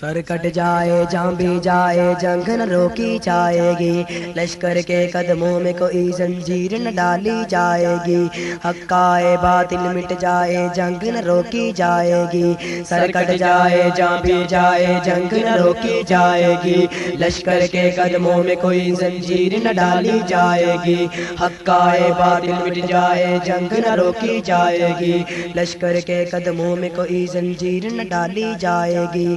سر کٹ جائے جان بھی جائے جنگ نہ روکی جائے گی۔ لشکر کے قدموں میں کوئی زنجیر نہ ڈالی جائے گی۔ حقائے باطل مٹ جائے جنگ نہ روکی جائے گی۔ سر کٹ جائے جان بھی جائے جنگ نہ روکی جائے گی۔ لشکر کے قدموں میں کوئی زنجیر نہ ڈالی جائے گی۔ حقائے باطل مٹ جائے جنگ نہ روکی جائے گی۔ لشکر کے قدموں میں کوئی زنجیر نہ ڈالی جائے گی۔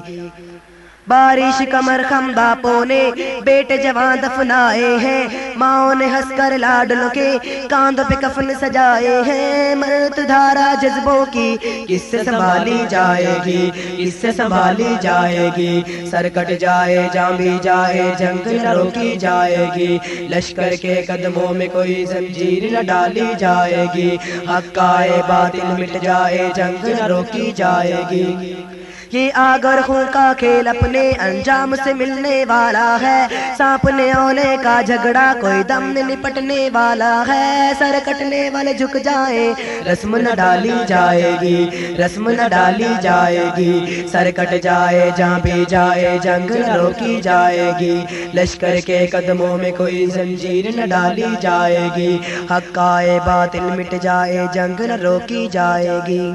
بارش کمر خم باپوں نے بیٹے جوان دفنائے ہیں۔ ماں نے ہنس کر لاڈلوں کے کاندوں پہ کفن سجائے ہیں۔ مرت دھارا جذبوں کی کس سے سنبھالی جائے گی کس سے سنبھالی جائے گی۔ سر کٹ جائے جام بھی جائے جنگ نہ روکی جائے گی۔ لشکر کے قدموں میں کوئی زنجیر نہ ڈالی جائے گی۔ حق آئے، باطل مٹ جائے جنگ نہ روکی جائے گی۔ یہ آگرخوں کا کھیل اپنے انجام سے ملنے والا ہے، سانپ نے اونے کا جھگڑا کوئی دم نپٹنے والا ہے۔ سر کٹنے والے جھک جائے رسم نہ ڈالی جائے گی، رسم نہ ڈالی جائے گی۔ سر کٹ جائے جہاں بھی جائے، جنگ نہ روکی جائے گی۔ لشکر کے قدموں میں کوئی زنجیر نہ ڈالی جائے گی۔ حق آئے، باطل مٹ جائے، جنگ نہ روکی جائے گی۔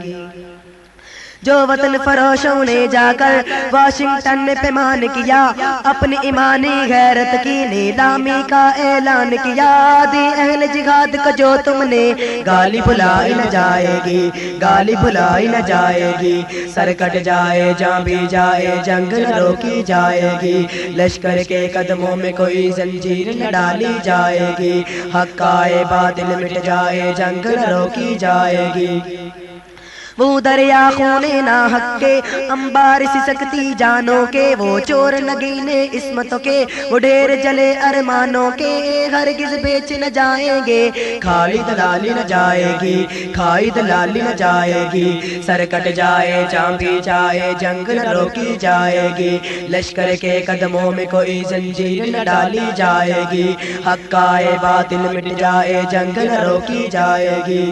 جو وطن فروشوں نے جا کر واشنگٹن میں پیمان کیا، اپنی ایمانی غیرت کی نیلامی کا اعلان کیا۔ دی اہل جہاد کا جو تم نے گالی بلائی نہ جائے گی، گالی بلائی نہ جائے گی۔ سر کٹ جائے جان بھی جائے، جنگ نہ روکی جائے گی۔ لشکر کے قدموں میں کوئی زنجیر نہ ڈالی جائے گی۔ حق آئے، باطل مٹ جائے، جنگ نہ روکی جائے گی۔ وہ دریا خونے نہ حق کے امبار سی سکتی جانوں کے، وہ چور نگینے اسمتوں کے، وہ ڈیر جلے ارمانوں کے، ہرگز بیچ نہ جائیں گے، کھائی دلالی نہ جائے گی، کھائی دلالی نہ جائے گی، سر کٹ جائے، چاندی جائے، جنگ نہ روکی جائے گی، لشکر کے قدموں میں کوئی زنجیر نہ ڈالی جائے گی حق آئے باطل مٹ جائے، جنگ نہ روکی جائے گی۔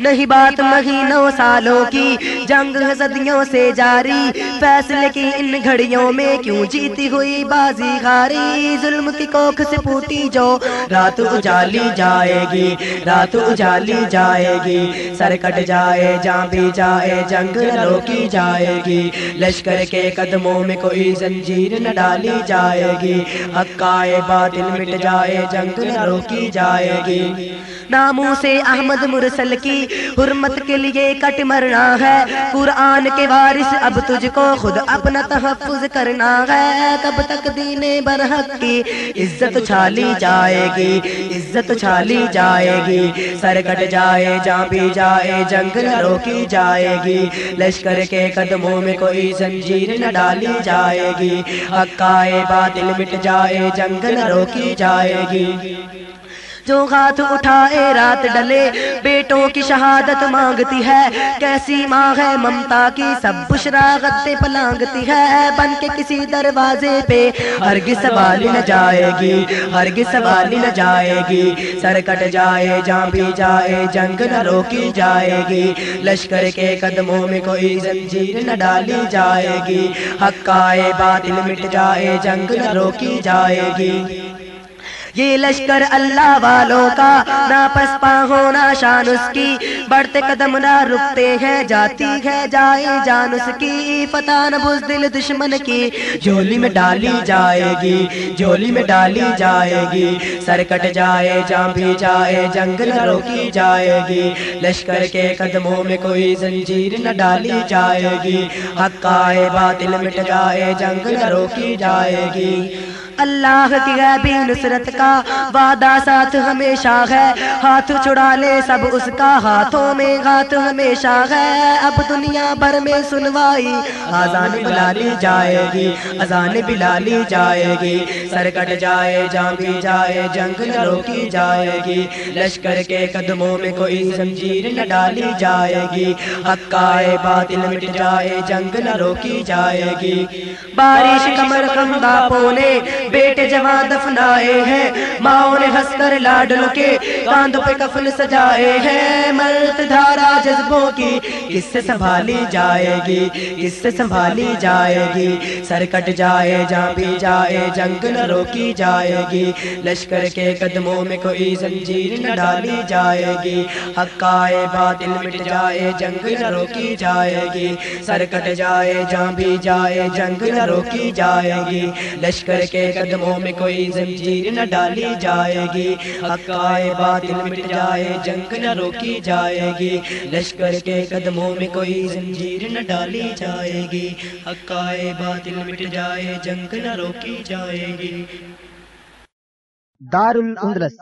نہیں بات مہینوں سالوں کی، جنگ صدیوں سے جاری۔ فیصلے کی ان گھڑیوں میں کیوں جیتی ہوئی بازی ہاری ظلم کی کوکھ سے پوٹی جو رات اجالی جائے گی، رات اجالی جائے گی۔ سر کٹ جائے جان بھی جائے، جنگ نہ روکی جائے گی۔ لشکر کے قدموں میں کوئی زنجیر نہ ڈالی جائے گی۔ حق آئے باطل مٹ جائے، جنگ نہ روکی جائے گی۔ ناموں سے احمد مرسل کی حرمت کے لیے کٹ مرنا ہے قرآن کے وارث اب تجھ کو خود اپنا تحفظ کرنا ہے کب تک دین برحق کی عزت چھالی جائے گی عزت چھالی جائے گی سر کٹ جائے جان بھی جائے جنگ نہ روکی جائے گی لشکر کے قدموں میں کوئی زنجیر نہ ڈالی جائے گی حق آئے باطل مٹ جائے جنگ نہ روکی جائے گی جو ہاتھ اٹھائے، رات ڈلے، بیٹوں کی شہادت مانگتی ہے۔ کیسی ماں ہے ممتا کی، سب بشرا غدے پلانگتی ہے۔ بن کے کسی دروازے پہ، ہرگز سوالی نہ جائے گی۔ ہرگز سوالی نہ جائے گی۔ سر کٹ جائے جان بھی جائے، جنگ نہ روکی جائے گی۔ لشکر کے قدموں میں کوئی زنجیر نہ ڈالی جائے گی۔ حق آئے، باطل مٹ جائے، جنگ نہ روکی جائے گی۔ یہ لشکر اللہ والوں کا نہ پسپا ہونا شان اس کی۔ بڑھتے قدم نہ رکتے ہیں، جاتی ہے، جائے جان اس کی۔ فتح نہ بزدل دشمن کی۔ جولی میں ڈالی جائے گی جولی میں ڈالی جائے گی۔ سر کٹ جائے، جان بھی جائے، جنگ نہ روکی جائے گی۔ لشکر کے قدموں میں کوئی زنجیر نہ ڈالی جائے گی۔ حق آئے، باطل مٹ جائے، جنگ نہ روکی جائے گی۔ اللہ کی غیبی نصرت کا وعدہ ساتھ ہمیشہ ہے۔ ہاتھ چھڑا لے سب اس کا ہاتھوں میں ہاتھ ہمیشہ ہے۔ اب دنیا بھر میں سنوائی۔ آزان بلالی جائے گی آزان بلالی جائے گی۔ سر کٹ جائے جان بھی جائے جنگ نہ روکی جائے گی۔ لشکر کے قدموں میں کوئی زنجیر نہ ڈالی جائے گی۔ حق آئے باطل مٹ جائے جنگ نہ روکی جائے گی۔ بارش کمر کم باپوں نے بیٹے جوان دفنائے ہیں۔ ماؤں نے ہنس کر لاڈلوں کے کاندھوں پہ کفن سجائے ہیں۔ مرت دھا جذبوں کی کس سے سنبھالی جائے گی؟ کس سے سنبھالی جائے گی؟ سر کٹ جائے جہاں بھی جائے، جنگ نہ روکی جائے گی۔ لشکر کے قدموں میں کوئی زنجیر نہ ڈالی جائے گی۔ حق آئے، باطل مٹ جائے، جنگ نہ روکی جائے گی۔ سر کٹ جائے جہاں بھی جائے، جنگ نہ روکی جائے گی۔ لشکر کے قدموں میں کوئی زنجیر نہ ڈالی جائے گی۔ حق آئے، باطل مٹ جائے، جنگ نہ روکی جائے گی۔ لشکر کے قدموں میں کوئی زنجیر نہ ڈالی جائے گی۔ حقائے باطل مٹ جائے، جنگ نہ روکی جائے گی۔ دار الاندلس